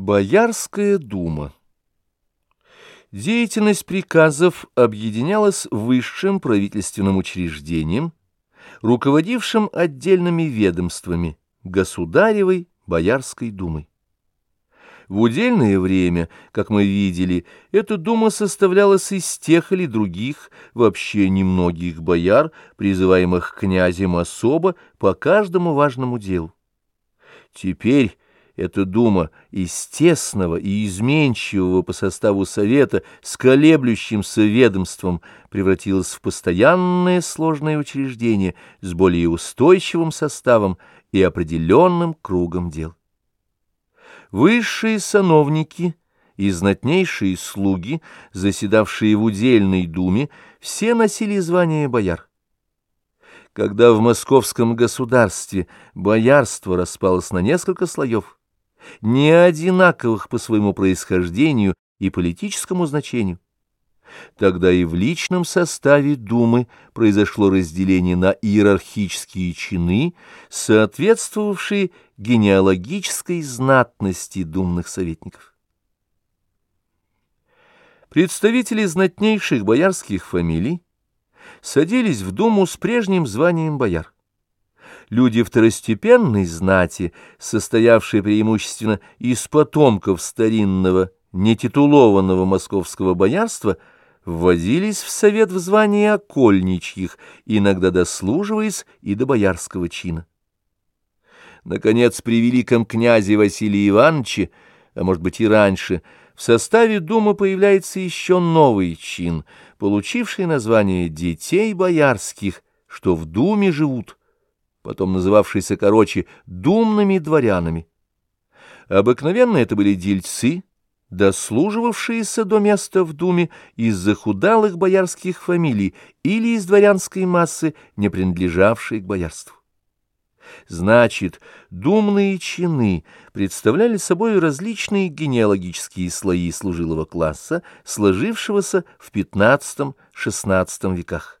Боярская дума Деятельность приказов объединялась высшим правительственным учреждением, руководившим отдельными ведомствами Государевой Боярской думой. В удельное время, как мы видели, эта дума составлялась из тех или других, вообще немногих бояр, призываемых князем особо по каждому важному делу. Теперь эта дума из тесного и изменчивого по составу совета с колеблющимся ведомством превратилась в постоянное сложное учреждение с более устойчивым составом и определенным кругом дел. Высшие сановники и знатнейшие слуги, заседавшие в удельной думе, все носили звание бояр. Когда в московском государстве боярство распалось на несколько слоев, не одинаковых по своему происхождению и политическому значению. Тогда и в личном составе Думы произошло разделение на иерархические чины, соответствовавшие генеалогической знатности думных советников. Представители знатнейших боярских фамилий садились в Думу с прежним званием бояр люди второстепенной знати, состоявшие преимущественно из потомков старинного, нетитулованного московского боярства, вводились в совет в звании окольничьих, иногда дослуживаясь и до боярского чина. Наконец, при великом князе Василии Ивановиче, а может быть и раньше, в составе Думы появляется еще новый чин, получивший название «детей боярских», что в Думе живут потом называвшийся короче думными дворянами. Обыкновенно это были дельцы, дослуживавшиеся до места в думе из захудалых боярских фамилий или из дворянской массы, не принадлежавшей к боярству. Значит, думные чины представляли собой различные генеалогические слои служилого класса, сложившегося в XV-XVI веках.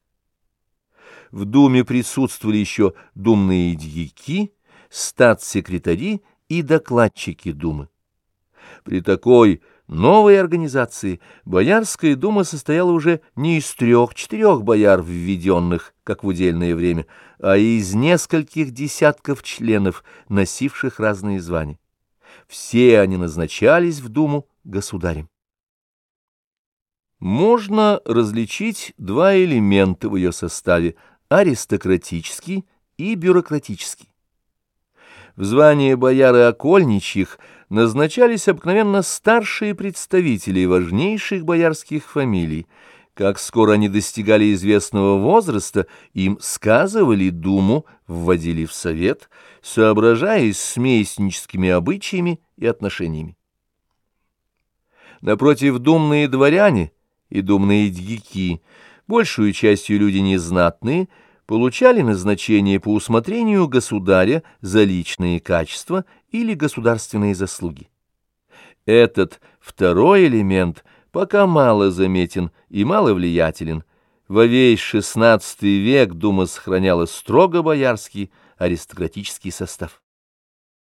В Думе присутствовали еще думные дьяки, статс-секретари и докладчики Думы. При такой новой организации Боярская дума состояла уже не из трех-четырех бояр, введенных, как в удельное время, а из нескольких десятков членов, носивших разные звания. Все они назначались в Думу государем. Можно различить два элемента в ее составе – аристократический и бюрократический. В звание бояры окольничьих назначались обыкновенно старшие представители важнейших боярских фамилий. Как скоро они достигали известного возраста, им сказывали думу, вводили в совет, соображаясь с местническими обычаями и отношениями. Напротив, думные дворяне и думные дьяки – большую частью люди незнатные, получали назначение по усмотрению государя за личные качества или государственные заслуги. Этот второй элемент пока мало заметен и мало влиятелен. Во весь XVI век Дума сохраняла строго боярский аристократический состав.